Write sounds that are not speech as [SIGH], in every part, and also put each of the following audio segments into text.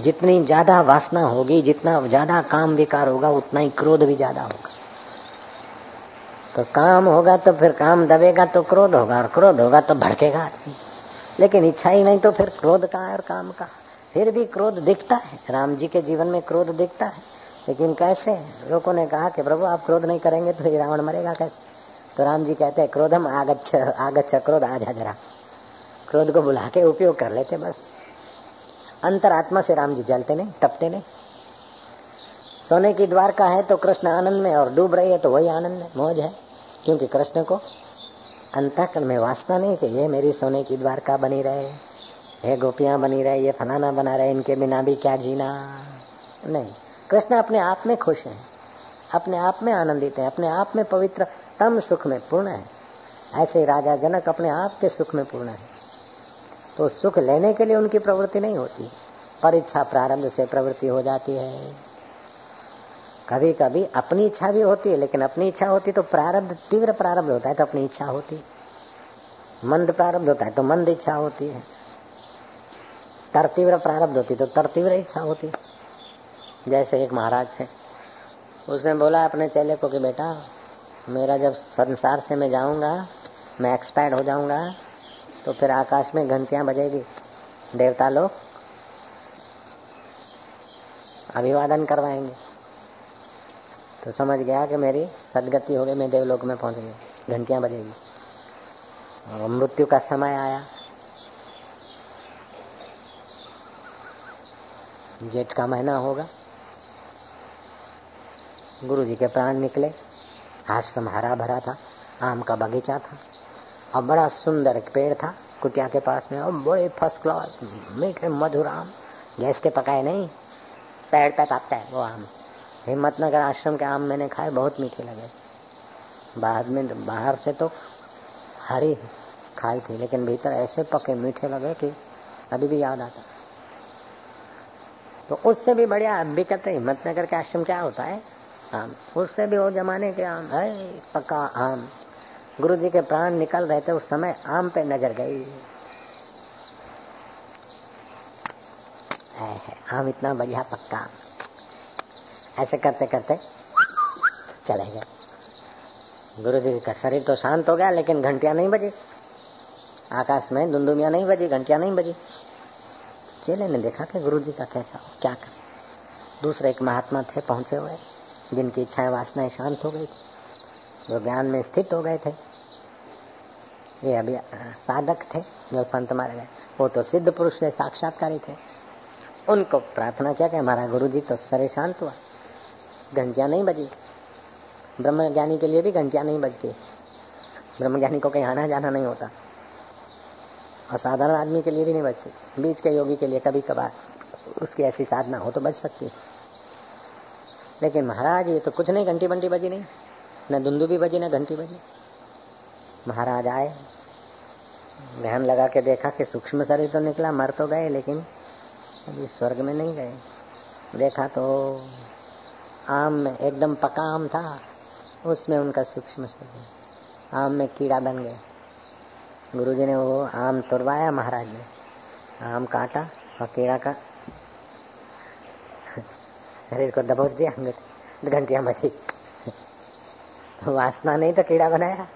जितनी ज़्यादा वासना होगी, जितना ज़्यादा काम विकार होगा, उतना ही क्रोध भी ज़्यादा होगा। तो काम होगा तो फिर काम दबेगा तो क्रोध होगा, और क्रोध होगा तो भड़केगा आदमी। लेकिन इच्छा ही नहीं तो फिर क्रोध का है और काम का। फिर भी क्रोध दिखता है। राम जी के जीवन में क्रोध दिखता है। लेकिन कैसे? लोगों ने कहा कि प्रभु, आप क्रोध नहीं करेंगे तो रावण मरेगा कैसे? तो राम जी कहते हैं, क्रोधम आगच्छ आगच्छ क्रोध आ जा जरा क्रोध को बुला के उपयोग कर लेते बस। अंतरात्मा से राम जी जलते नहीं, टपते नहीं। सोने की द्वारका है तो कृष्ण आनंद में और डूब रही है तो वही आनंद है मौज है। क्योंकि कृष्ण को अंतकरण में वासना नहीं कि ये मेरी सोने की द्वारका बनी रहे, ये गोपियाँ बनी रहे, ये फलाना बना रहे, इनके बिना भी क्या जीना। नहीं, कृष्ण अपने आप में खुश है, अपने आप में आनंदित है, अपने आप में पवित्र, तम सुख में पूर्ण है। ऐसे राजा जनक अपने आप के सुख में पूर्ण है। तो सुख लेने के लिए उनकी प्रवृत्ति नहीं होती। पर इच्छा प्रारंभ से प्रवृत्ति हो जाती है। कभी कभी अपनी इच्छा भी होती है, लेकिन अपनी इच्छा होती तो प्रारब्ध, तीव्र प्रारब्ध होता है तो अपनी इच्छा होती। मंद प्रारब्ध होता है तो मंद इच्छा होती है। तर तीव्र प्रारब्ध होती तो तर तीव्र इच्छा होती। जैसे एक महाराज थे, उसने बोला अपने चेले को कि बेटा, मेरा जब संसार से मैं जाऊँगा, मैं एक्सपायर्ड हो जाऊँगा तो फिर आकाश में घंटियाँ बजेगी। देवता लोग अभिवादन करवाएँगे। तो समझ गया कि मेरी सदगति हो गई, मैं देवलोक में पहुँच गई घंटियाँ बजेगी। और मृत्यु का समय आया। जेठ का महीना होगा। गुरु जी के प्राण निकले। आश्रम हरा भरा था, आम का बगीचा था। और बड़ा सुंदर पेड़ था कुटिया के पास में, और बड़े फ़र्स्ट क्लास मीठे मधुर आम गैस के पकाए नहीं पेड़ पे पकता है वो आम। हिम्मतनगर आश्रम के आम मैंने खाए, बहुत मीठे लगे। बाद में बाहर से तो हरी खाई थी, लेकिन भीतर ऐसे पके मीठे लगे कि अभी भी याद आता। तो उससे भी बढ़िया, अब भी कहते हिम्मतनगर के आश्रम क्या होता है? आम। उससे भी वो जमाने के आम है पक्का आम। गुरु जी के प्राण निकल रहे थे, उस समय आम पे नज़र गई। आम इतना बढ़िया पक्का। ऐसे करते करते चले गए। गुरु जी का शरीर तो शांत हो गया, लेकिन घंटिया नहीं बजी। आकाश में दुंदुमिया नहीं बजी, घंटिया नहीं बजी। चेले ने देखा कि गुरु जी का कैसा हो क्या कर। दूसरे एक महात्मा थे, पहुँचे हुए, जिनकी इच्छाएँ वासनाएँ शांत हो गई थी। जो ज्ञान में स्थित हो गए थे। ये अभी साधक थे, जो संत मारे गए। वो तो सिद्ध पुरुष थे साक्षात्कारी थे। उनको प्रार्थना किया कि हमारा गुरु जी तो सरे शांत हुआ। घंटिया नहीं बजी। ब्रह्म ज्ञानी के लिए भी घंटिया नहीं बजती। ब्रह्म ज्ञानी को कहीं आना जाना नहीं होता। और साधारण आदमी के लिए भी नहीं बजती। बीच के योगी के लिए कभी कभार उसकी ऐसी साधना हो तो बच सकती। लेकिन महाराज, ये तो कुछ नहीं, घंटी बंटी बजी नहीं। न दुंदू भी बजी, न घंटी बजी। महाराज आए, ध्यान लगा के देखा कि सूक्ष्म शरीर तो निकला, मर तो गए, लेकिन अभी स्वर्ग में नहीं गए। देखा तो आम में एकदम पका आम था, उसमें उनका सूक्ष्म शरीर, आम में कीड़ा बन गए गुरुजी ने वो आम तोड़वाया, महाराज ने, आम काटा और कीड़ा का शरीर को दबोच दिया घंटिया मची तो वासना नहीं तो कीड़ा बनाया।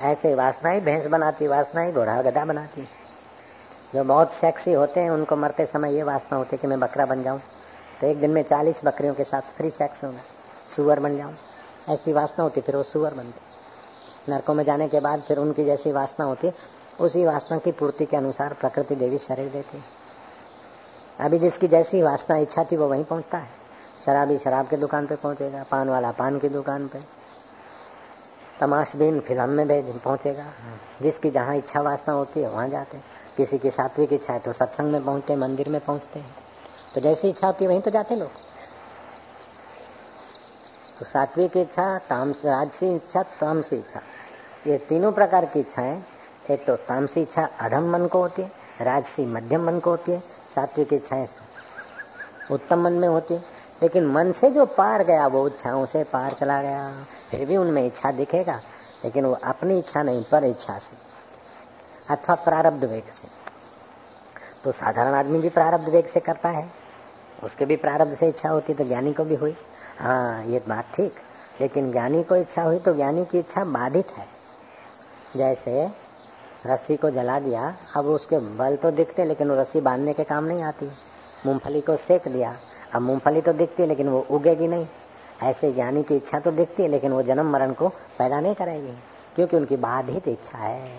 ऐसे वासना ही, भैंस बनाती वासना ही, घोड़ा गधा बनाती जो बहुत सेक्सी होते हैं, उनको मरते समय ये वासना होती है कि मैं बकरा बन जाऊँ। तो एक दिन में चालीस बकरियों के साथ फ्री सेक्स होगा सुअर बन जाऊँ। ऐसी वासना होती, फिर वो सुअर बनते। नरकों में जाने के बाद फिर उनकी जैसी वासना होती, उसी वासना की पूर्ति के अनुसार प्रकृति देवी शरीर देती है। अभी जिसकी जैसी वासना इच्छा थी, वो वहीं पहुँचता है। शराबी शराब की दुकान पे पहुंचेगा, पान वाला पान की दुकान पे। तमाशबीन फ़िल्म में भेज पहुंचेगा। जिसकी जहाँ इच्छा वासना होती है, वहाँ जाते हैं। किसी की सात्विक इच्छा है तो सत्संग में पहुँचते मंदिर में पहुँचते हैं। तो जैसी इच्छा होती है, वहीं तो जाते लोग। तो सात्विक इच्छा, तामस, राजसी इच्छा, तामसी इच्छा। ये तीनों प्रकार की इच्छाएँ एक तो तामसी इच्छा अधम मन को होती है, राजसी मध्यम मन को होती है सात्विक इच्छाएँ उत्तम मन में होती है। लेकिन मन से जो पार गया, वो इच्छाओं से पार चला गया। फिर भी उनमें इच्छा दिखेगा, लेकिन वो अपनी इच्छा नहीं, पर इच्छा से। अथवा प्रारब्ध वेग से। तो साधारण आदमी भी प्रारब्ध वेग से करता है। उसके भी प्रारब्ध से इच्छा होती तो ज्ञानी को भी हुई। हाँ ये बात ठीक। लेकिन ज्ञानी को इच्छा हुई तो ज्ञानी की इच्छा बाधित है। जैसे रस्सी को जला दिया, अब उसके बल तो दिखते, लेकिन वो रस्सी बांधने के काम नहीं आती। मूंगफली को सेक दिया, अब मूंगफली तो दिखती है लेकिन वो उगेगी नहीं। ऐसे ज्ञानी की इच्छा तो दिखती है, लेकिन वो जन्म मरण को पैदा नहीं करेगी, क्योंकि उनकी बाधित इच्छा है।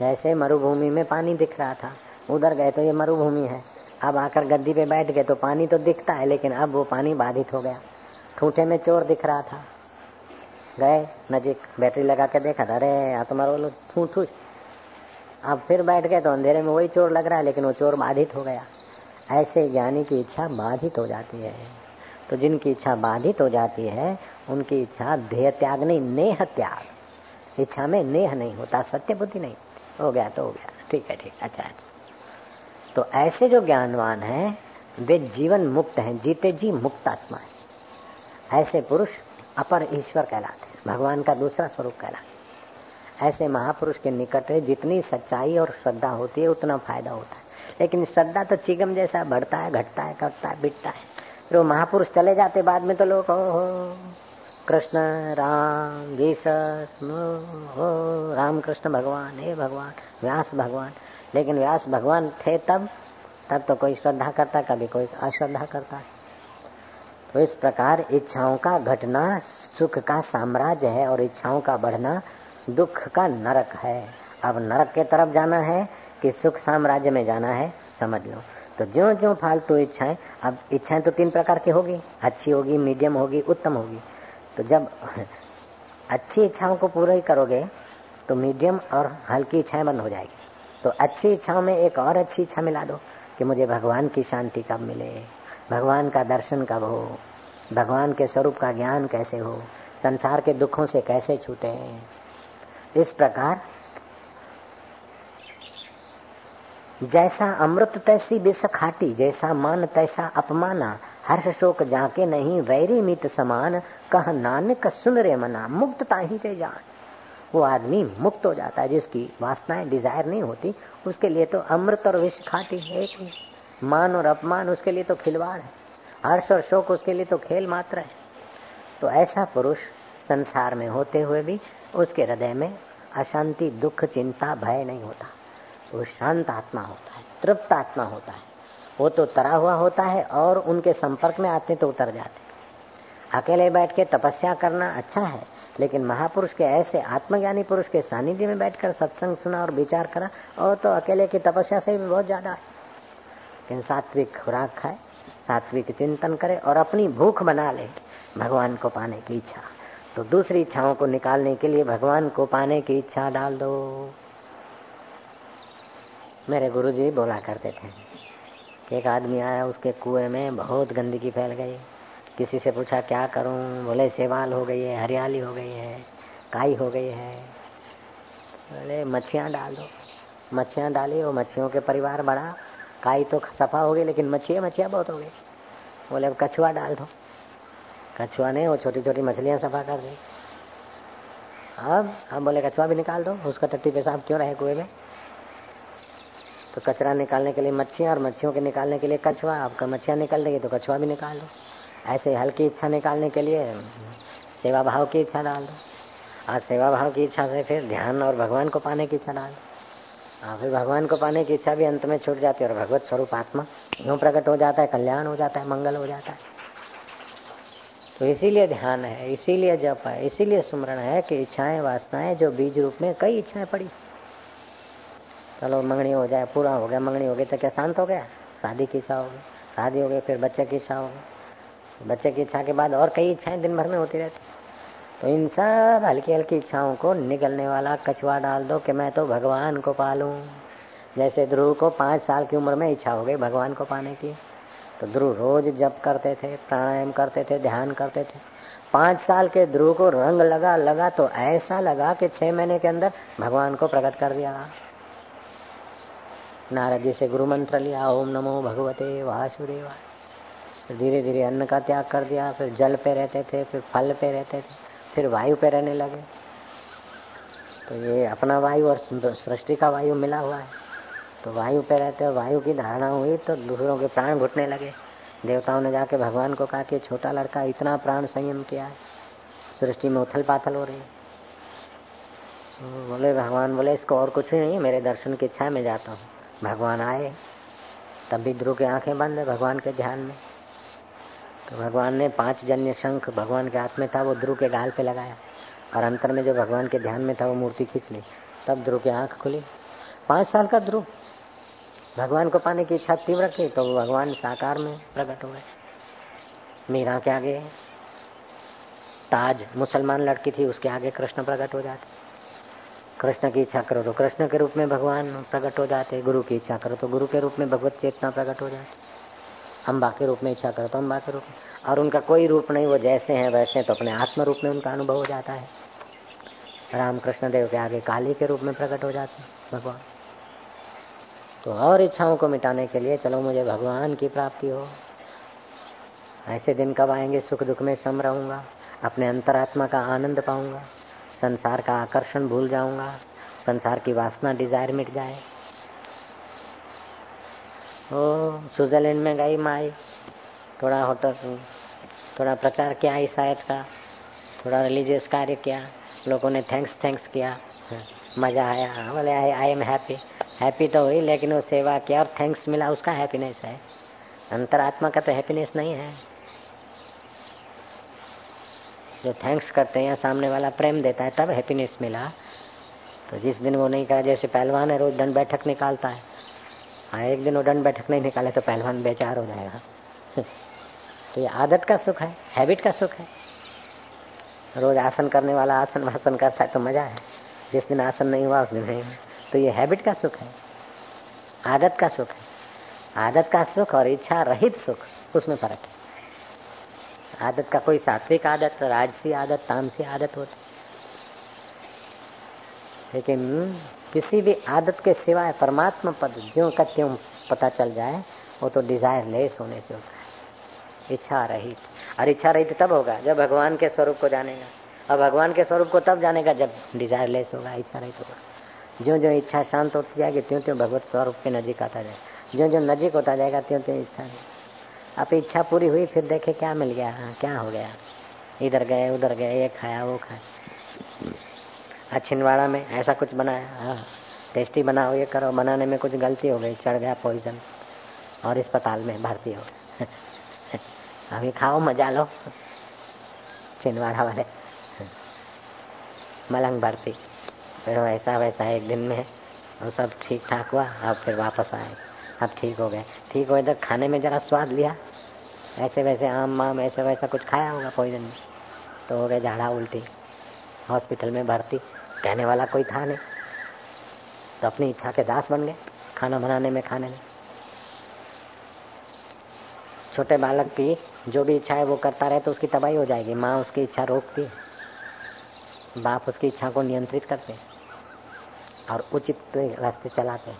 जैसे मरुभूमि में पानी दिख रहा था, उधर गए तो ये मरुभूमि है। अब आकर गद्दी पे बैठ गए तो पानी तो दिखता है, लेकिन अब वो पानी बाधित हो गया। ठूठे में चोर दिख रहा था। गए, नजीक, बैटरी लगा के देखा था, अरे, यहाँ तो मारो थू थू अब फिर बैठ गए तो अंधेरे में वही चोर लग रहा है, लेकिन वो चोर बाधित हो गया। ऐसे ज्ञानी की इच्छा बाधित हो जाती है। तो जिनकी इच्छा बाधित हो जाती है, उनकी इच्छा ध्येय त्याग नहीं, नेह त्याग। इच्छा में नेह नहीं होता, सत्य बुद्धि नहीं। हो गया तो हो गया। ठीक है, ठीक अच्छा अच्छा। तो ऐसे जो ज्ञानवान है, वे जीवन मुक्त हैं, जीते जी मुक्त आत्मा है। ऐसे पुरुष अपर ईश्वर कहलाते हैं, भगवान का दूसरा स्वरूप कहलाते ऐसे महापुरुष के निकट जितनी सच्चाई और श्रद्धा होती है, उतना फ़ायदा होता है। लेकिन श्रद्धा तो चिगम जैसा बढ़ता है, घटता है कटता है बिटता है। फिर वो महापुरुष चले जाते बाद में तो लोग हो कृष्ण, राम जीसस हो राम कृष्ण भगवान, हे भगवान, व्यास भगवान। लेकिन व्यास भगवान थे तब तब तो कोई श्रद्धा करता, कभी कोई अश्रद्धा करता। है तो इस प्रकार इच्छाओं का घटना, सुख का साम्राज्य है और इच्छाओं का बढ़ना दुख का नरक है। अब नरक के तरफ़ जाना है कि सुख साम्राज्य में जाना है, समझ लो। तो ज्यो ज्यो फालतू इच्छाएँ, अब इच्छाएँ तो तीन प्रकार की होगी। अच्छी होगी मीडियम होगी, उत्तम होगी। तो जब [LAUGHS] अच्छी इच्छाओं को पूरा ही करोगे तो मीडियम और हल्की इच्छाएँ बंद हो जाएगी। तो अच्छी इच्छाओं में एक और अच्छी इच्छा मिला दो, कि मुझे भगवान की शांति कब मिले, भगवान का दर्शन कब हो, भगवान के स्वरूप का ज्ञान कैसे हो, संसार के दुखों से कैसे छूटे। इस प्रकार जैसा अमृत तैसी विष खाटी, जैसा मान तैसा अपमाना। हर्ष शोक जाके नहीं, वैरी मित समान। कह नानक सुन रे मना, मुक्तता ही से जान। वो आदमी मुक्त हो जाता है, जिसकी वासनाएँ डिज़ायर नहीं होती, उसके लिए तो अमृत और विष खाटी है एक मान और अपमान उसके लिए तो खिलवाड़ है। हर्ष और शोक उसके लिए तो खेल मात्र है। तो ऐसा पुरुष संसार में होते हुए भी उसके हृदय में अशांति, दुख, चिंता, भय नहीं होता। वो शांत आत्मा होता है, तृप्त आत्मा होता है। वो तो तरा हुआ होता है और उनके संपर्क में आते तो उतर जाते। अकेले बैठ के तपस्या करना अच्छा है, लेकिन महापुरुष के ऐसे आत्मज्ञानी पुरुष के सानिध्य में बैठकर सत्संग सुना और विचार करा, और तो अकेले की तपस्या से भी बहुत ज़्यादा लेकिन सात्विक खुराक खाए, सात्विक चिंतन करे और अपनी भूख बना ले, भगवान को पाने की इच्छा। तो दूसरी इच्छाओं को निकालने के लिए भगवान को पाने की इच्छा डाल दो। मेरे गुरुजी बोला करते थे। एक आदमी आया, उसके कुएँ में बहुत गंदगी फैल गई। किसी से पूछा, क्या करूँ? बोले, सेवाल हो गई है, हरियाली हो गई है, काई हो गई है। बोले, मच्छियाँ डाल दो। मच्छियाँ डाली वो मच्छियों के परिवार बढ़ा। काई तो सफ़ा हो गई, लेकिन मच्छियाँ मच्छियाँ बहुत हो गई। बोले, अब कछुआ डाल दो। कछुआ ने वो छोटी छोटी मछलियाँ सफ़ा कर दी। अब हम बोले, कछुआ भी निकाल दो, उसका टट्टी पेशाब क्यों रहे कुएँ में? तो कचरा निकालने के लिए मच्छियाँ और मच्छियों के निकालने के लिए कछुआ, आपका मच्छियाँ निकल देगी तो कछुआ भी निकाल दो। ऐसे हल्की इच्छा निकालने के लिए सेवा भाव की इच्छा डाल दो। आज सेवा भाव की इच्छा से फिर ध्यान और भगवान को पाने की इच्छा डाल दो। और फिर भगवान को पाने की इच्छा भी अंत में छूट जाती है और भगवत स्वरूप आत्मा यूँ प्रकट हो जाता है, कल्याण हो जाता है, मंगल हो जाता है। तो इसीलिए ध्यान है, इसीलिए जप है, इसीलिए सुमरण है कि इच्छाएँ, वासनाएँ जो बीज रूप में कई इच्छाएँ पड़ी। चलो मंगनी हो जाए, पूरा हो गया, मंगनी हो गई तो क्या शांत हो गया? शादी की इच्छा होगी, शादी हो गई, फिर बच्चे की इच्छा होगी। बच्चे की इच्छा के बाद और कई इच्छाएँ दिन भर में होती रहती तो इन सब हल्की हल्की इच्छाओं को निकलने वाला कछुआ डाल दो कि मैं तो भगवान को पालूं। जैसे ध्रुव को पाँच साल की उम्र में इच्छा हो गई भगवान को पाने की। तो ध्रुव रोज जप करते थे, प्राणायाम करते थे, ध्यान करते थे। पाँच साल के ध्रुव को रंग लगा लगा तो ऐसा लगा कि छः महीने के अंदर भगवान को प्रकट कर दिया। नारद जी से गुरु मंत्र लिया, ओम नमो भगवते वासुदेवा फिर धीरे धीरे अन्न का त्याग कर दिया, फिर जल पे रहते थे, फिर फल पे रहते थे, फिर वायु पे रहने लगे। तो ये अपना वायु और सृष्टि का वायु मिला हुआ है। तो वायु पे रहते हो वायु की धारणा हुई तो दूसरों के प्राण घुटने लगे। देवताओं ने जाके भगवान को कहा कि छोटा लड़का इतना प्राण संयम किया है, सृष्टि में उथल पाथल हो रही है। तो बोले, भगवान बोले, इसको और कुछ ही नहीं, मेरे दर्शन की इच्छा में जाता हूँ। भगवान आए, तब भी ध्रुव की आँखें बंद है भगवान के ध्यान में। तो भगवान ने पाँच जन्य शंख भगवान के हाथ में था, वो ध्रुव के गाल पे लगाया और अंतर में जो भगवान के ध्यान में था, वो मूर्ति खींच ली। तब ध्रुव की आँख खुली। पाँच साल का ध्रुव भगवान को पाने की इच्छा तीव्र की तो भगवान साकार में प्रकट हुए मीरा के आगे, ताज, मुसलमान लड़की थी, उसके आगे कृष्ण प्रकट हो जाते। कृष्ण की इच्छा करो तो कृष्ण के रूप में भगवान प्रकट हो जाते, गुरु की इच्छा करो तो गुरु के रूप में भगवत चेतना प्रकट हो जाती। अम्बा के रूप में इच्छा करो तो अम्बा के रूप में। और उनका कोई रूप नहीं, वो जैसे हैं वैसे तो अपने आत्म रूप में उनका अनुभव हो जाता है। राम कृष्ण देव के आगे काली के रूप में प्रकट हो जाते हैं भगवान। तो और इच्छाओं को मिटाने के लिए चलो मुझे भगवान की प्राप्ति हो। ऐसे दिन कब आएँगे, सुख दुख में सम रहूँगा, अपने अंतरात्मा का आनंद पाऊँगा। संसार का आकर्षण भूल जाऊँगा, संसार की वासना डिज़ायर मिट जाए। ओ, स्विट्जरलैंड में गई माई, थोड़ा होटल, थोड़ा प्रचार किया ईसाइत का, थोड़ा रिलीजियस कार्य किया, लोगों ने थैंक्स थैंक्स किया मज़ा आया बोले I I am happy happy तो हुई, लेकिन वो सेवा किया और थैंक्स मिला, उसका हैप्पीनेस है। अंतरात्मा का तो हैप्पीनेस नहीं है। जो थैंक्स करते हैं या सामने वाला प्रेम देता है, तब हैप्पीनेस मिला। तो जिस दिन वो नहीं करा जैसे पहलवान है, रोज दंड बैठक निकालता है। हाँ एक दिन वो दंड बैठक नहीं निकाले तो पहलवान बेचार हो जाएगा। [LAUGHS] तो ये आदत का सुख है हैबिट का सुख है। रोज आसन करने वाला आसन वासन करता है तो मज़ा है। जिस दिन आसन नहीं हुआ, उस दिन नहीं हुआ तो ये हैबिट का सुख है। आदत का सुख है। आदत का सुख और इच्छा रहित सुख, उसमें फ़र्क है। आदत का कोई सात्विक आदत, राजसी आदत, तामसी आदत होती। लेकिन किसी भी आदत के सिवाय परमात्मा पद ज्यो का त्यों पता चल जाए, वो तो डिज़ायर लेस होने से होता है। इच्छा रहित। और इच्छा रहित तब होगा जब भगवान के स्वरूप को जानेगा। और भगवान के स्वरूप को तब जानेगा जब डिज़ायर लेस होगा, इच्छा रहित होगा। जो जो इच्छा शांत होती जाएगी, त्यों त्यों भगवत स्वरूप के नजीक आता जाएगा। जो जो नजीक होता जाएगा, त्यों त्यों इच्छा नहीं अब इच्छा पूरी हुई, फिर देखे क्या मिल गया? हाँ क्या हो गया? इधर गए, उधर गए, ये खाया, वो खाया। छिंदवाड़ा में ऐसा कुछ बनाया? हाँ टेस्टी बनाओ, ये करो। बनाने में कुछ गलती हो गई, चढ़ गया पॉइजन और अस्पताल में भर्ती हो [LAUGHS] अभी खाओ, मज़ा लो। छिंदवाड़ा वाले। मलंग भर्ती। फिर वैसा वैसा एक दिन में और सब ठीक ठाक हुआ, अब फिर वापस आए। अब ठीक हो गए ठीक हो इधर खाने में जरा स्वाद लिया। ऐसे वैसे आम, माम, ऐसे वैसा कुछ खाया होगा पॉइजन में। तो हो गए झाड़ा उल्टी। हॉस्पिटल में भर्ती। कहने वाला कोई था नहीं। तो अपनी इच्छा के दास बन गए। खाना बनाने में, खाने में। छोटे बालक की जो भी इच्छा है वो करता रहे तो उसकी तबाही हो जाएगी। माँ उसकी इच्छा रोकती बाप उसकी इच्छा को नियंत्रित करते और उचित रास्ते चलाते हैं।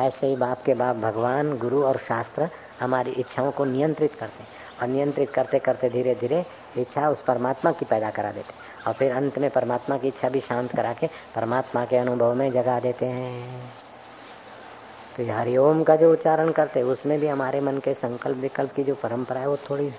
ऐसे ही बाप के बाप भगवान, गुरु और शास्त्र हमारी इच्छाओं को नियंत्रित करते हैं। और नियंत्रित करते करते धीरे धीरे इच्छा उस परमात्मा की पैदा करा देते और फिर अंत में परमात्मा की इच्छा भी शांत करा के परमात्मा के अनुभव में जगा देते हैं। तो हरिओम का जो उच्चारण करते उसमें भी हमारे मन के संकल्प विकल्प की जो परंपरा है, वो थोड़ी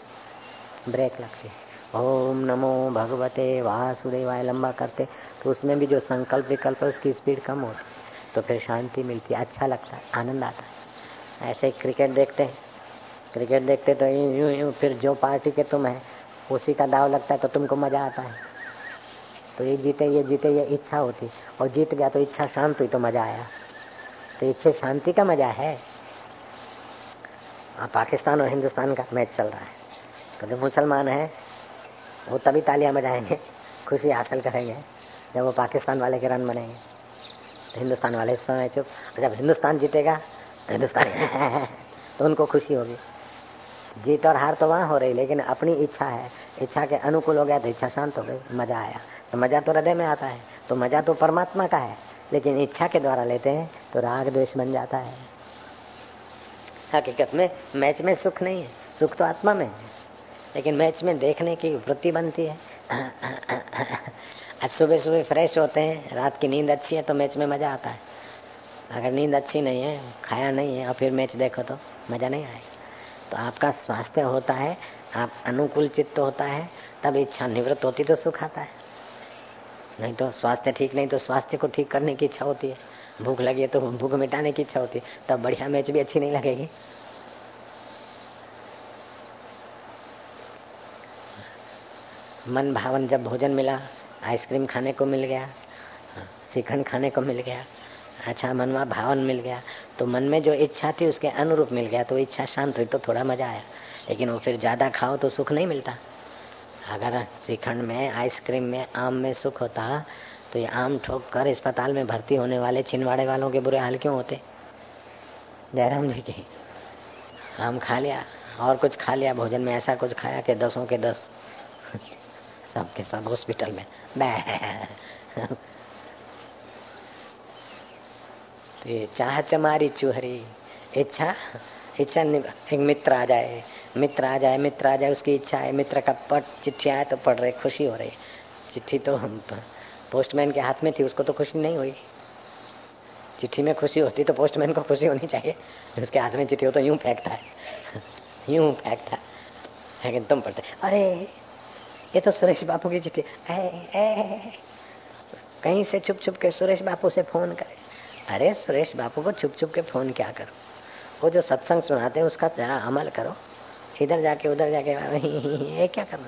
ब्रेक लगती है। ओम नमो भगवते वासुदेवाय, लंबा करते तो उसमें भी जो संकल्प विकल्प है, उसकी स्पीड कम होती तो फिर शांति मिलती है अच्छा लगता है, आनंद आता है। ऐसे क्रिकेट देखते हैं। क्रिकेट देखते तो यूँ यूँ, फिर जो पार्टी के तुम है, उसी का दाव लगता है तो तुमको मज़ा आता है। तो ये जीते ये जीते, ये इच्छा होती। और जीत गया तो इच्छा शांत हुई तो मज़ा आया। तो इच्छे शांति का मज़ा है। हाँ पाकिस्तान और हिंदुस्तान का मैच चल रहा है। तो जो मुसलमान है, वो तभी तालियाँ बजाएँगे, खुशी हासिल करेंगे, जब वो पाकिस्तान वाले के रन बनेंगे। हिंदुस्तान वाले समय चुप। जब हिंदुस्तान जीतेगा तो हिंदुस्तान [LAUGHS] तो उनको खुशी होगी। जीत और हार तो वहाँ हो रही, लेकिन अपनी इच्छा है। इच्छा के अनुकूल हो गया तो इच्छा शांत हो गई, मज़ा आया। तो मज़ा तो हृदय में आता है तो मज़ा तो परमात्मा का है। लेकिन इच्छा के द्वारा लेते हैं तो राग द्वेष बन जाता है। हकीकत में मैच में सुख नहीं है, सुख तो आत्मा में है। लेकिन मैच में देखने की वृत्ति बनती है। [CLEARS THROAT] आज सुबह सुबह फ्रेश होते हैं, रात की नींद अच्छी है तो मैच में मज़ा आता है। अगर नींद अच्छी नहीं है, खाया नहीं है और फिर मैच देखो तो मज़ा नहीं आएगा। तो आपका स्वास्थ्य होता है, आप अनुकूल चित्त होता है, तब इच्छा निवृत्त होती तो सुख आता है। नहीं तो स्वास्थ्य ठीक नहीं तो स्वास्थ्य को ठीक करने की इच्छा होती है। भूख लगी है तो भूख मिटाने की इच्छा होती है, तब बढ़िया मैच भी अच्छी नहीं लगेगी। मन भावन जब भोजन मिला आइसक्रीम खाने को मिल गया श्रीखंड खाने को मिल गया अच्छा मनवा भावन मिल गया। तो मन में जो इच्छा थी उसके अनुरूप मिल गया तो इच्छा शांत हुई तो थोड़ा मज़ा आया। लेकिन वो फिर ज़्यादा खाओ तो सुख नहीं मिलता। अगर श्रीखंड में, आइसक्रीम में, आम में सुख होता तो ये आम ठोक कर अस्पताल में भर्ती होने वाले छिंदवाड़े वालों के बुरे हाल क्यों होते? जयराम जी के, आम खा लिया, और कुछ खा लिया, भोजन में ऐसा कुछ खाया कि दसों के दस। सब के सब हॉस्पिटल में। तो ये चाह चमारी चूहरी। इच्छा? इच्छा एक मित्र आ जाए। मित्र आ जाए, मित्र आ जाए, उसकी इच्छा है। मित्र का पट, चिट्ठी आए तो पढ़ रहे, खुशी हो रही। चिट्ठी तो पोस्टमैन के हाथ में थी, उसको तो खुशी नहीं हुई। चिट्ठी में खुशी होती तो पोस्टमैन को खुशी होनी चाहिए। उसके हाथ में चिट्ठी हो तो यूँ फेंकता है। [LAUGHS] यूँ फेंकता है। लेकिन तुम पढ़ते अरे ये तो सुरेश बापू की चिट्ठी। कहीं से छुप छुप के सुरेश बापू से फ़ोन करे। अरे सुरेश बापू को छुप छुप के फ़ोन क्या करो? वो जो सत्संग सुनाते हैं, उसका जरा अमल करो। इधर जाके, उधर जाके, [LAUGHS] ये क्या करना?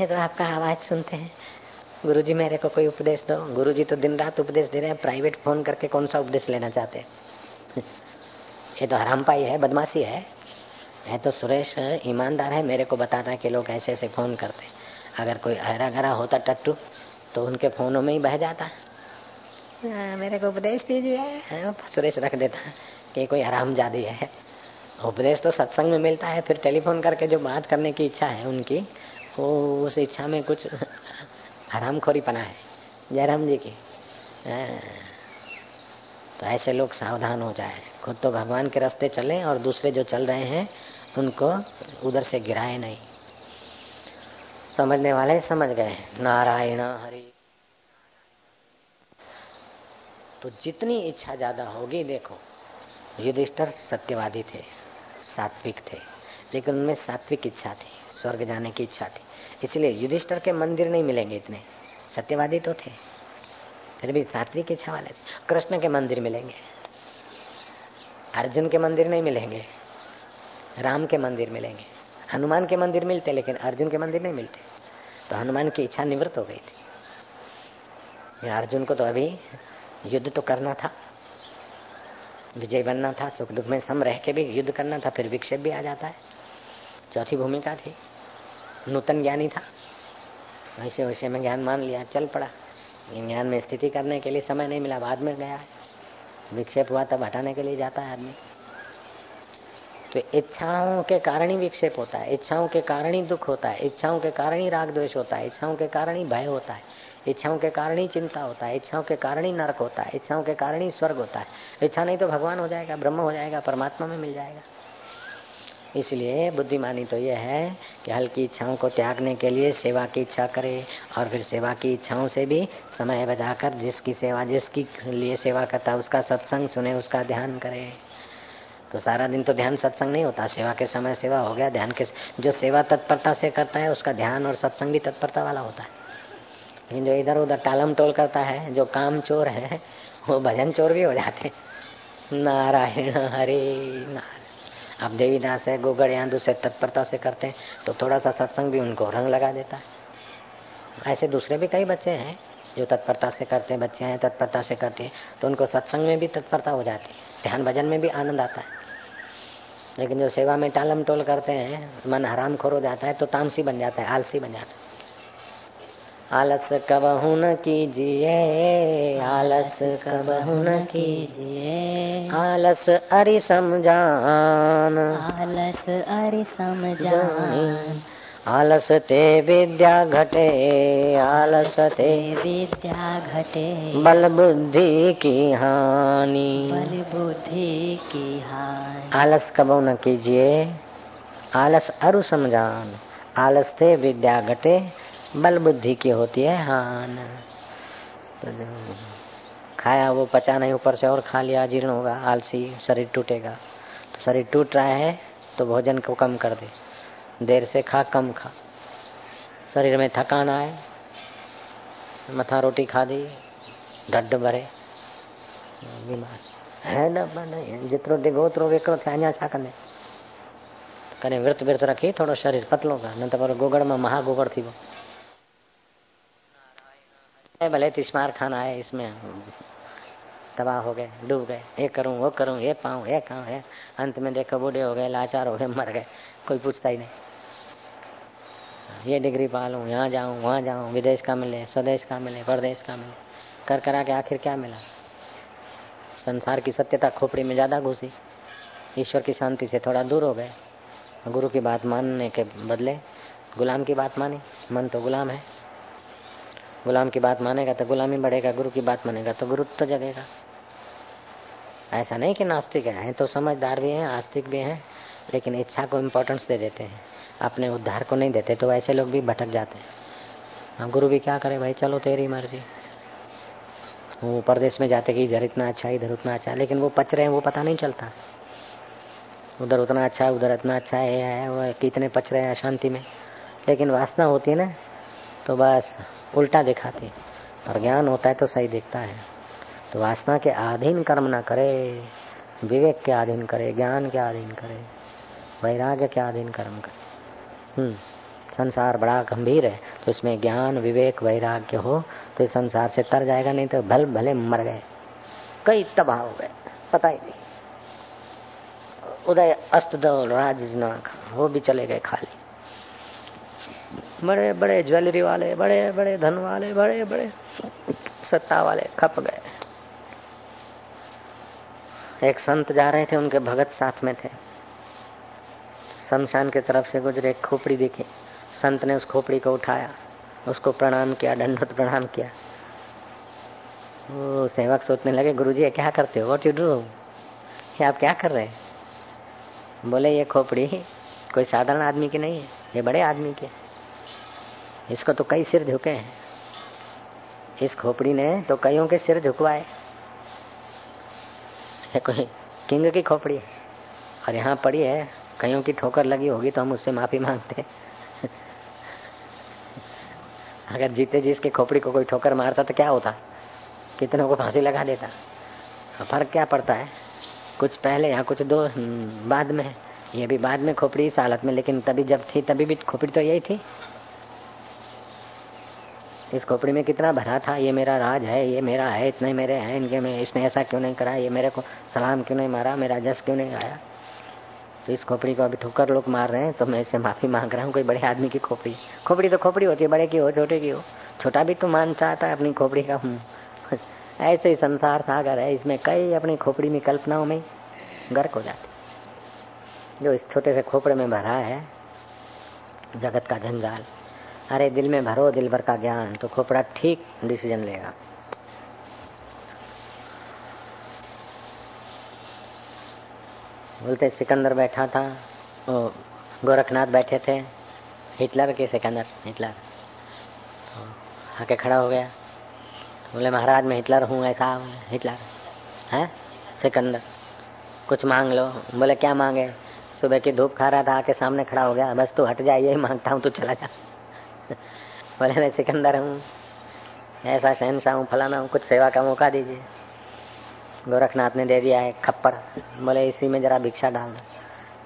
ये तो आपका आवाज़ सुनते हैं। गुरुजी मेरे को कोई उपदेश दो। गुरुजी तो दिन रात उपदेश दे रहे हैं। प्राइवेट फ़ोन करके कौन सा उपदेश लेना चाहते हैं? [LAUGHS] ये तो हराम पाई है, बदमाशी है। है तो सुरेश ईमानदार है मेरे को बताता है कि लोग ऐसे ऐसे फ़ोन करते अगर कोई हरा घरा होता टट्टू तो उनके फोनों में ही बह जाता। मेरे को उपदेश दीजिए। हाँ, सुरेश रख देता कि कोई आराम जादी है। उपदेश तो सत्संग में मिलता है फिर टेलीफोन करके जो बात करने की इच्छा है उनकी वो उस इच्छा में कुछ [LAUGHS] हरामखोरी पना है जयराम जी की। हाँ। तो ऐसे लोग सावधान हो जाए। खुद तो भगवान के रास्ते चले और दूसरे जो चल रहे हैं उनको उधर से गिराए नहीं। समझने वाले समझ गए। नारायण, हरि। तो जितनी इच्छा ज़्यादा होगी, देखो, युधिष्ठर सत्यवादी थे, सात्विक थे, लेकिन उनमें सात्विक इच्छा थी, स्वर्ग जाने की इच्छा थी। इसलिए युधिष्ठर के मंदिर नहीं मिलेंगे इतने। सत्यवादी तो थे, फिर भी सात्विक इच्छा वाले कृष्ण के मंदिर मिलेंगे, अर्जुन के मंदिर नहीं मिलेंगे। राम के मंदिर मिलेंगे। हनुमान के मंदिर मिलते, लेकिन अर्जुन के मंदिर नहीं मिलते। तो हनुमान की इच्छा निवृत्त हो गई थी। अर्जुन को तो अभी युद्ध तो करना था। विजय बनना था, सुख दुख में सम रह के भी युद्ध करना था, फिर विक्षेप भी आ जाता है। चौथी भूमिका थी। नूतन ज्ञानी था। वैसे वैसे में ज्ञान मान लिया, चल पड़ा। ज्ञान में स्थिति करने के लिए समय नहीं मिला, बाद में गया है। विक्षेप हुआ तब हटाने के लिए जाता है आदमी। तो इच्छाओं के कारण ही विक्षेप होता है, इच्छाओं के कारण ही दुख होता है, इच्छाओं के कारण ही राग द्वेष होता है, इच्छाओं के कारण ही भय होता है, इच्छाओं के कारण ही चिंता होता है, इच्छाओं के कारण ही नरक होता है, इच्छाओं के कारण ही स्वर्ग होता है। इच्छा नहीं तो भगवान हो जाएगा, ब्रह्म हो जाएगा, परमात्मा में मिल जाएगा। इसलिए बुद्धिमानी तो यह है कि हल्की इच्छाओं को त्यागने के लिए सेवा की इच्छा करे और फिर सेवा की इच्छाओं से भी समय बजाकर जिसकी सेवा, जिसकी लिए सेवा करता है, उसका सत्संग सुने, उसका ध्यान करे। तो सारा दिन तो ध्यान सत्संग नहीं होता, सेवा के समय सेवा हो गया, ध्यान के जो सेवा तत्परता से करता है, उसका ध्यान और सत्संग भी तत्परता वाला होता है। लेकिन जो इधर उधर टालम टोल करता है, जो काम चोर है, वो भजन चोर भी हो जाते नारायण हरे नारायण। अब देवीदास है, गोगड़ या दूसरे तत्परता से करते हैं तो थोड़ा सा सत्संग भी उनको रंग लगा देता है। ऐसे दूसरे भी कई बच्चे हैं जो तत्परता से करते हैं बच्चे हैं, तत्परता से करते हैं तो उनको सत्संग में भी तत्परता हो जाती है। ध्यान भजन में भी आनंद आता है। लेकिन जो सेवा में टालम टोल करते हैं, मन हराम खोर हो जाता है तो तामसी बन जाता है, आलसी बन जाता है। आलस कबहू न कीजिए, आलस कबहू न कीजिए। आलस अरि समझान आलस अरि समझान आलस ते विद्या घटे आलस ते विद्या घटे। बल बुद्धि की हानि। बल बुद्धि की हानि। आलस कबहू न कीजिए आलस अरु समझान। आलस थे विद्या घटे बल बुद्धि की होती है हान। तो खाया वो पचा नहीं ऊपर से और खा लिया जीर्ण होगा आलसी शरीर टूटेगा। तो शरीर टूट रहा है तो भोजन को कम कर दे। देर से खा कम खा। शरीर में थकान आए मथा रोटी खा दी ढड भरे बीमार। है न जेतिरो डिघो ओतिरो वेकिरो थिए अञा छा कंदे कॾहिं विर्त विर्त रखी थोरो शरीर पतलो कर न त पर गोगड़ में महागोगड़ थी भले तिस्मार खाना है इसमें तबाह हो गए डूब गए। ये करूँ वो करूँ ये पाऊँ ये खाऊं है अंत में देखो बूढ़े हो गए लाचार हो गए मर गए। कोई पूछता ही नहीं। ये डिग्री पा लूँ यहाँ जाऊँ, वहाँ जाऊँ, विदेश का मिले, स्वदेश का मिले, परदेश का मिले, कर करा के आखिर क्या मिला? संसार की सत्यता खोपड़ी में ज़्यादा घुसी, ईश्वर की शांति से थोड़ा दूर हो गए, गुरु की बात मानने के बदले गुलाम की बात मानी, मन तो गुलाम है। गुलाम की बात मानेगा तो गुलामी बढ़ेगा, गुरु की बात मानेगा तो गुरु तो जगेगा। ऐसा नहीं कि नास्तिक है तो समझदार भी हैं, आस्तिक भी हैं, लेकिन इच्छा को इम्पोर्टेंस दे देते हैं। अपने उद्धार को नहीं देते तो ऐसे लोग भी भटक जाते हैं। हाँ गुरु भी क्या करे भाई? चलो तेरी मर्ज़ी। वो परदेश में जाते कि इधर इतना अच्छा इधर उतना अच्छा लेकिन वो पच रहे हैं वो पता नहीं चलता। उधर उतना अच्छा है उधर इतना अच्छा है, है वो कितने पच रहे हैं अशांति में। लेकिन वासना होती है ना तो बस उल्टा दिखाती और ज्ञान होता है तो सही दिखता है। तो वासना के अधीन कर्म ना करे विवेक के अधीन करे ज्ञान के अधीन करे वैराग्य के अधीन कर्म करे। संसार बड़ा गंभीर है तो इसमें ज्ञान, विवेक, वैराग्य हो तो संसार से तर जाएगा, नहीं तो भल, भले मर गए। कई तबाह हो गए, पता ही नहीं। उदय अस्त दौल, राज वो भी चले गए खाली। बड़े बड़े ज्वेलरी वाले, बड़े बड़े धन वाले, बड़े बड़े सत्ता वाले खप गए। एक संत जा रहे थे, उनके भगत साथ में थे। शमशान की तरफ़ से गुजरे एक खोपड़ी दिखी। संत ने उस खोपड़ी को उठाया, उसको प्रणाम किया, दंडवत प्रणाम किया। वो सेवक सोचने लगे, गुरुजी क्या करते हो? वॉट यू डू ये आप क्या कर रहे हैं? बोले, ये खोपड़ी कोई साधारण आदमी की नहीं है, ये बड़े आदमी की इसको तो कई सिर झुके हैं। इस खोपड़ी ने तो कईयों के सिर झुकवाए। कोई किंग की खोपड़ी और यहाँ पड़ी है कईयों की ठोकर लगी होगी तो हम उससे माफ़ी मांगते अगर जीते जी इसकी खोपड़ी को कोई ठोकर मारता तो क्या होता? कितनों को फांसी लगा देता? फ़र्क क्या पड़ता है? कुछ पहले या कुछ दो हम्म, बाद में। ये भी बाद में खोपड़ी इस हालत में लेकिन तभी जब थी तभी भी खोपड़ी तो यही थी। इस खोपड़ी में कितना भरा था? ये मेरा राज है ये मेरा है इतने मेरे हैं इनके में इसने ऐसा क्यों नहीं करा? ये मेरे को सलाम क्यों नहीं मारा? मेरा जस क्यों नहीं आया? तो इस खोपड़ी को अभी ठोकर लोग मार रहे हैं तो मैं इससे माफ़ी मांग रहा हूँ, कोई बड़े आदमी की खोपड़ी। खोपड़ी तो खोपड़ी होती है, बड़े की हो, छोटे की हो। छोटा भी तो मान चाहता है अपनी खोपड़ी का हूँ। [LAUGHS] ऐसे ही संसार सागर है, इसमें कई अपनी खोपड़ी में कल्पनाओं में गर्क हो जाती जो इस छोटे से खोपड़े में भरा है, जगत का जंजाल। अरे दिल में भरो, दिल भर का ज्ञान तो खोपड़ा ठीक डिसीज़न लेगा। बोलते, सिकंदर बैठा था, वो गोरखनाथ बैठे थे, हिटलर के सिकंदर, हिटलर। तो आके खड़ा हो गया। तो बोले, महाराज, मैं हिटलर हूँ, ऐसा हिटलर, है? सिकंदर, कुछ मांग लो। बोले, क्या मांगे? सुबह की धूप खा रहा था, आके सामने खड़ा हो गया। बस तू हट जा, यही माँगता हूँ, तू चला जा। बोले, मैं सिकंदर हूँ, ऐसा शहनशाह हूँ, फलाना हूँ, कुछ सेवा का मौका दीजिए। गोरखनाथ ने दे दिया है खप्पड़ बोले, इसी में जरा भिक्षा डाल दो।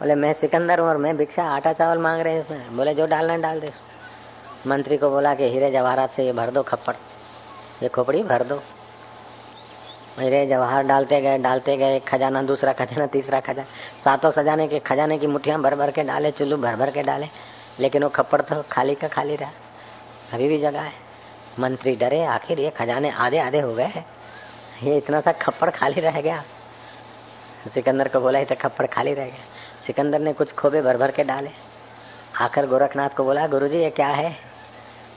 बोले, मैं सिकंदर हूँ और मैं भिक्षा, आटा चावल मांग रहे हैं इसमें। बोले, जो डालना डाल दे। मंत्री को बोला कि, हीरे जवाहरात से ये भर दो खप्पड़ ये खोपड़ी भर दो। हीरे जवाहर डालते गए डालते गए खजाना, दूसरा खजाना, तीसरा खजाना। सातों सजाने के, खजाने की मुठियाँ भर भर के डाले, चुल्लू भर भर के डाले। लेकिन वो खप्पड़ तो खाली का खाली रहा, अभी भी जगह है। मंत्री डरे, आखिर ये खजाने आधे आधे हो गए ये इतना सा खप्पड़ खाली रह गया। सिकंदर को बोला इतना खप्पड़ खाली रह गया। सिकंदर ने कुछ खोबे भर भर के डाले। आकर गोरखनाथ को बोला, गुरुजी, ये क्या है?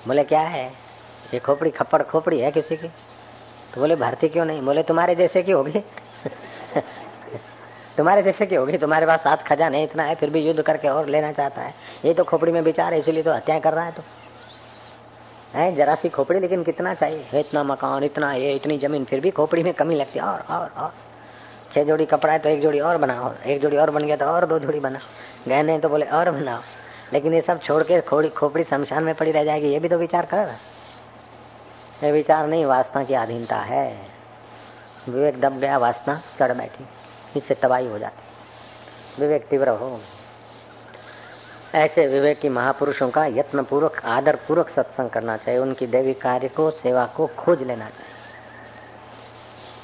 बोले, क्या है? ये खोपड़ी, खप्पड़ खोपड़ी है किसी की? तो बोले, भरती क्यों नहीं? बोले, तुम्हारे जैसे की होगी। [LAUGHS] तुम्हारे जैसे की होगी, तुम्हारे पास सात खजाने इतना है, फिर भी युद्ध करके और लेना चाहता है। ये तो खोपड़ी में विचार है, इसीलिए तो हत्या कर रहा है तो। है, जरा सी खोपड़ी, लेकिन कितना चाहिए? इतना मकान, इतना ये, इतनी ज़मीन, फिर भी खोपड़ी में कमी लगती है। और और और। छह जोड़ी कपड़ा है तो एक जोड़ी और बनाओ। एक जोड़ी और बन गया तो और दो जोड़ी बनाओ। गहने तो बोले और बनाओ। लेकिन ये सब छोड़ के खोड़ी, खोपड़ी शमशान में पड़ी रह जाएगी, ये भी तो विचार कर। ये विचार नहीं, वासना की अधीनता है। विवेक दब गया, वासना चढ़ बैठी। इससे तबाही हो जाती। विवेक तीव्र हो। ऐसे विवेक महापुरुषों का यत्न पूर्वक आदर पूर्वक सत्संग करना चाहिए। उनकी देवी कार्य को, सेवा को खोज लेना चाहिए।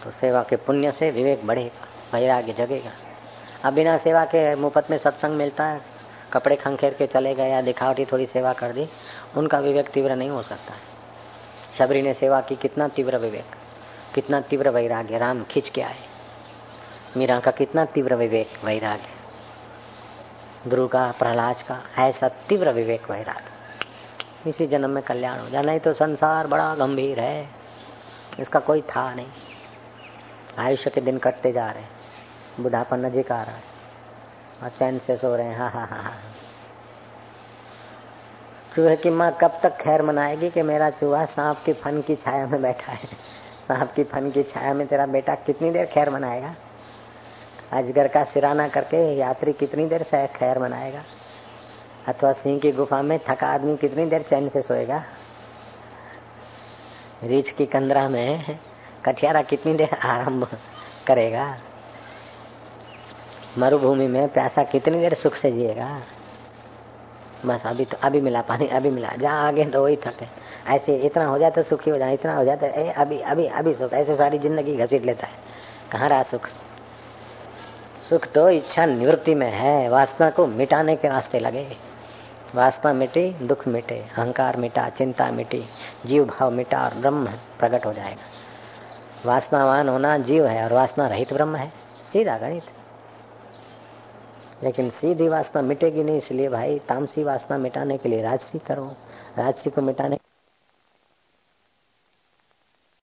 तो सेवा के पुण्य से विवेक बढ़ेगा, वैराग्य जगेगा। अब बिना सेवा के मुफ़्त में सत्संग मिलता है। कपड़े खंखेर के चले गए या दिखावटी थोड़ी सेवा कर दी, उनका विवेक तीव्र नहीं हो सकता। शबरी ने सेवा की, कितना तीव्र विवेक, कितना तीव्र वैराग्य, राम खींच के आए। मीरा का कितना तीव्र विवेक, वैराग्य। ध्रुव का प्रहलाद का ऐसा तीव्र विवेक वैराग्य इसी जन्म में कल्याण हो जाए, नहीं तो संसार बड़ा गंभीर है। इसका कोई था नहीं। आयुष्य के दिन कटते जा रहे हैं। बुढ़ापा नजीक आ रहा है। और चैन से सो रहे हैं। हा हा हा हा। चूहे की माँ कब तक खैर मनाएगी कि मेरा चूहा सांप की फन की छाया में बैठा है? सांप की फन की छाया में तेरा बेटा कितनी देर खैर मनाएगा? अजगर का सिराना करके यात्री कितनी देर से खैर मनाएगा? अथवा सिंह की गुफा में थका आदमी कितनी देर चैन से सोएगा? रीछ की कंदरा में कठियारा कितनी देर आराम करेगा? मरुभूमि में प्यासा कितनी देर सुख से जिएगा? बस अभी तो अभी मिला पानी, अभी मिला। जहाँ आगे तो वही थके। ऐसे इतना हो जाए तो सुखी हो जाए इतना हो जाता है अभी अभी अभी सुख। ऐसे सारी ज़िंदगी घसीट लेता है। कहाँ रहा सुख? सुख तो इच्छा निवृत्ति में है। वासना को मिटाने के रास्ते लगे। वासना मिटी, दुख मिटे, अहंकार मिटा, चिंता मिटी, जीव भाव मिटा और ब्रह्म प्रकट हो जाएगा। वासनावान होना जीव है और वासना रहित ब्रह्म है। सीधा गणित। लेकिन सीधी वासना मिटेगी नहीं, इसलिए भाई तामसी वासना मिटाने के लिए राजसी करो। राजसी को मिटाने